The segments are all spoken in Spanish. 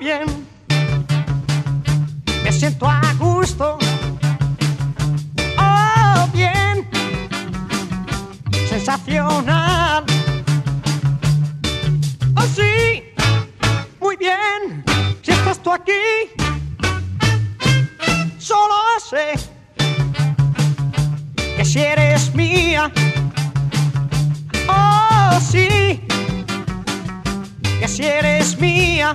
bien. Me siento a gusto. Oh, bien. Sensacional. Oh, sí. Muy bien. Si estás tú aquí, solo sé que si eres mía. Oh, sí. Que si eres mía,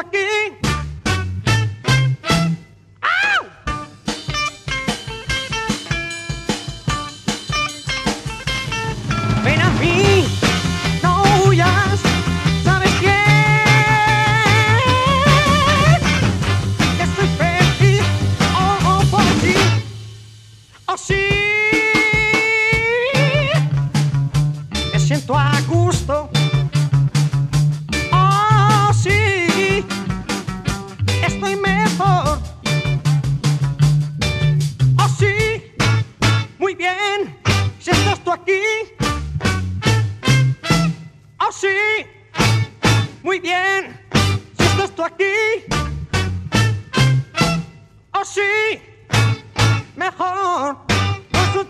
si estás aquí. Oh, sí, muy bien, justo esto aquí. Oh, sí, mejor, por su